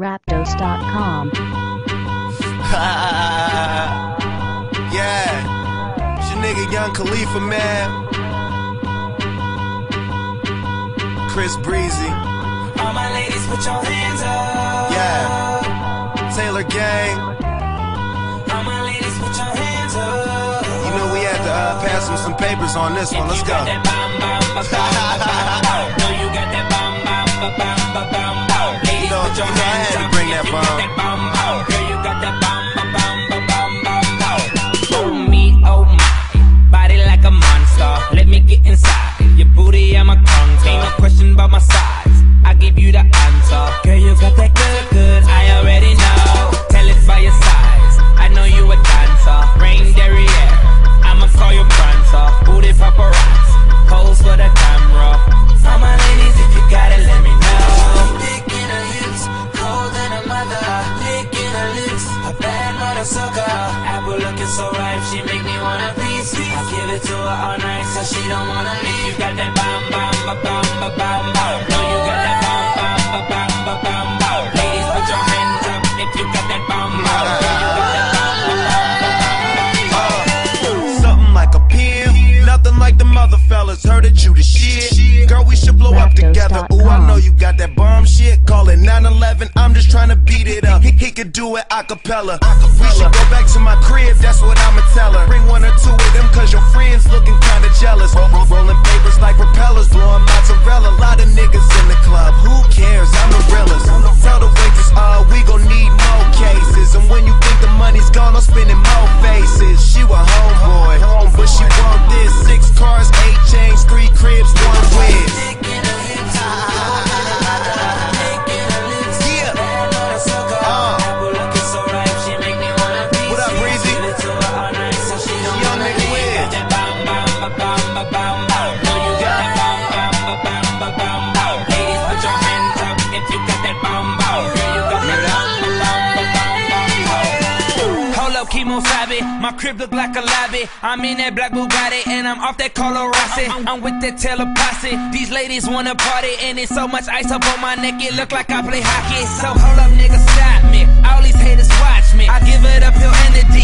Rapdos.com. yeah. It's your nigga Young Khalifa, man. Chris Breezy. All my ladies, put your hands up. Yeah. Taylor Gang. All my ladies, put your hands up. You know we had to uh, pass him some papers on this one. Let's You go. Your booty, I'm a conquer. Ain't no question about my size. I give you the answer. Girl, you got that good, good. I already know. Tell it by your size. I know you a dancer. Rain derriere. I'ma call you prancer. Booty paparazzi. Pose for the camera. All my ladies, if you got it, let me know. Licking her hips, cold than a mother. Licking her lips, a bad mother sucker. Apple looking so ripe, she make me wanna piece. I give it to her all night, so she don't wanna leave. You got that Heard that you the shit. Girl, we should blow up together. Ooh, I know you got that bomb shit. Call it 911. I'm just trying to beat it up. He, he could do it a cappella. We should go back to my crib. That's what I'ma tell her. Bring one or two of them, cause your friends looking kinda jealous. Roll, roll, rolling papers like propellers. Chemo savvy. My crib look like a lobby. I'm in that black Bugatti and I'm off that Rossi. I'm with that posse. These ladies wanna party and it's so much ice up on my neck. It look like I play hockey. So hold up, nigga, stop me. All these haters watch me. I give it up hill and